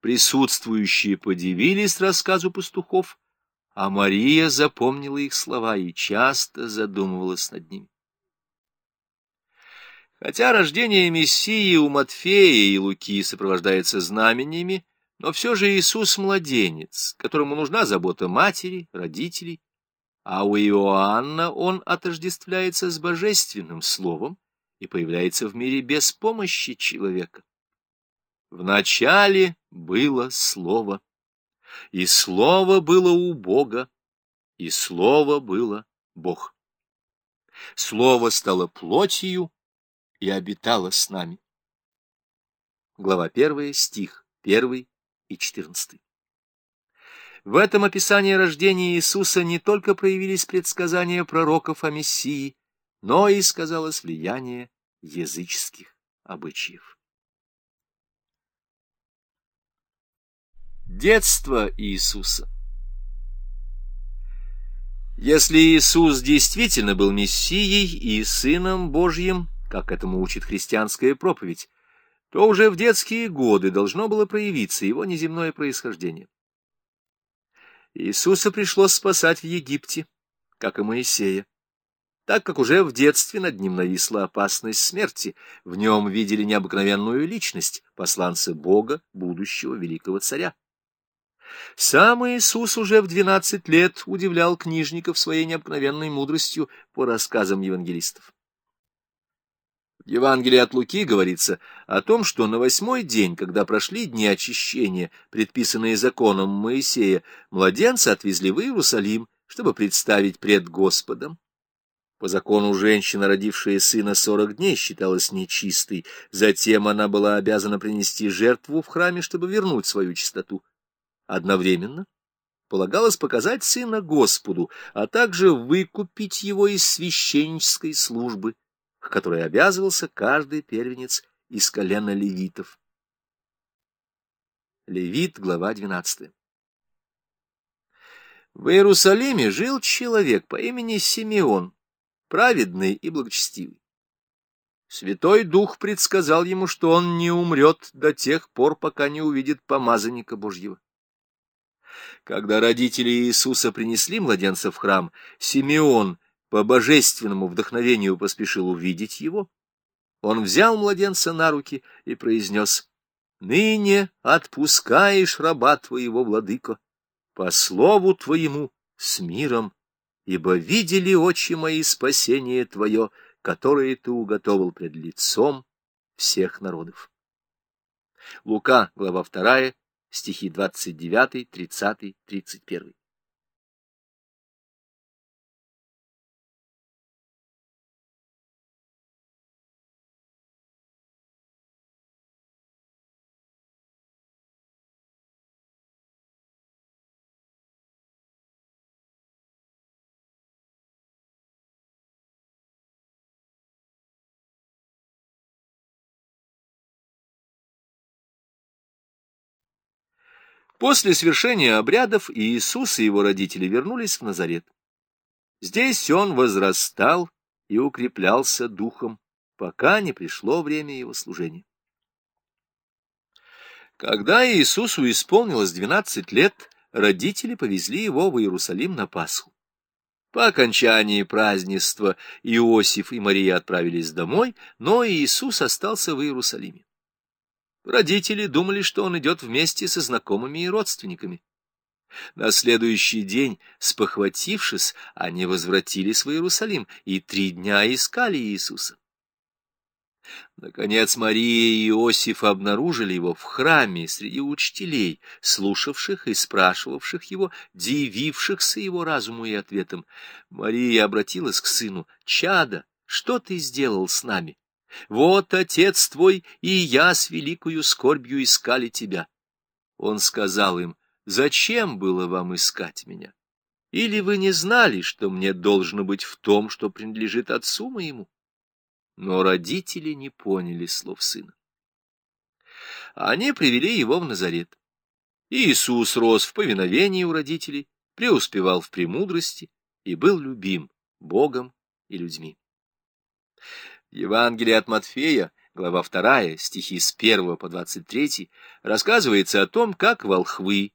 Присутствующие подивились рассказу пастухов, а Мария запомнила их слова и часто задумывалась над ними. Хотя рождение Мессии у Матфея и Луки сопровождается знамениями, но все же Иисус — младенец, которому нужна забота матери, родителей, а у Иоанна он отождествляется с божественным словом и появляется в мире без помощи человека. В начале было Слово, и Слово было у Бога, и Слово было Бог. Слово стало плотью и обитало с нами. Глава 1, стих 1 и 14. В этом описании рождения Иисуса не только проявились предсказания пророков о Мессии, но и сказалось влияние языческих обычаев. Детство Иисуса Если Иисус действительно был Мессией и Сыном Божьим, как этому учит христианская проповедь, то уже в детские годы должно было проявиться его неземное происхождение. Иисуса пришлось спасать в Египте, как и Моисея, так как уже в детстве над ним нависла опасность смерти, в нем видели необыкновенную личность, посланца Бога, будущего великого царя. Сам Иисус уже в двенадцать лет удивлял книжников своей необыкновенной мудростью по рассказам евангелистов. В Евангелии от Луки говорится о том, что на восьмой день, когда прошли дни очищения, предписанные законом Моисея, младенца отвезли в Иерусалим, чтобы представить пред Господом. По закону женщина, родившая сына сорок дней, считалась нечистой, затем она была обязана принести жертву в храме, чтобы вернуть свою чистоту. Одновременно полагалось показать сына Господу, а также выкупить его из священнической службы, к которой обязывался каждый первенец из колена левитов. Левит, глава 12. В Иерусалиме жил человек по имени Симеон, праведный и благочестивый. Святой Дух предсказал ему, что он не умрет до тех пор, пока не увидит помазанника Божьего. Когда родители Иисуса принесли младенца в храм, Симеон по божественному вдохновению поспешил увидеть его. Он взял младенца на руки и произнес, «Ныне отпускаешь раба твоего, владыко, по слову твоему с миром, ибо видели очи мои спасение твое, которое ты уготовил пред лицом всех народов». Лука, глава 2, стихи 29, 30, 31. После свершения обрядов Иисус и его родители вернулись в Назарет. Здесь он возрастал и укреплялся духом, пока не пришло время его служения. Когда Иисусу исполнилось двенадцать лет, родители повезли его в Иерусалим на Пасху. По окончании празднества Иосиф и Мария отправились домой, но Иисус остался в Иерусалиме. Родители думали, что он идет вместе со знакомыми и родственниками. На следующий день, спохватившись, они возвратились в Иерусалим и три дня искали Иисуса. Наконец Мария и Иосиф обнаружили его в храме среди учителей, слушавших и спрашивавших его, дивившихся его разуму и ответам. Мария обратилась к сыну. «Чада, что ты сделал с нами?» Вот отец твой и я с великою скорбью искали тебя. Он сказал им, зачем было вам искать меня? Или вы не знали, что мне должно быть в том, что принадлежит отцу моему? Но родители не поняли слов сына. Они привели его в Назарет. Иисус рос в повиновении у родителей, преуспевал в премудрости и был любим Богом и людьми. Евангелие от Матфея, глава 2, стихи с 1 по 23, рассказывается о том, как волхвы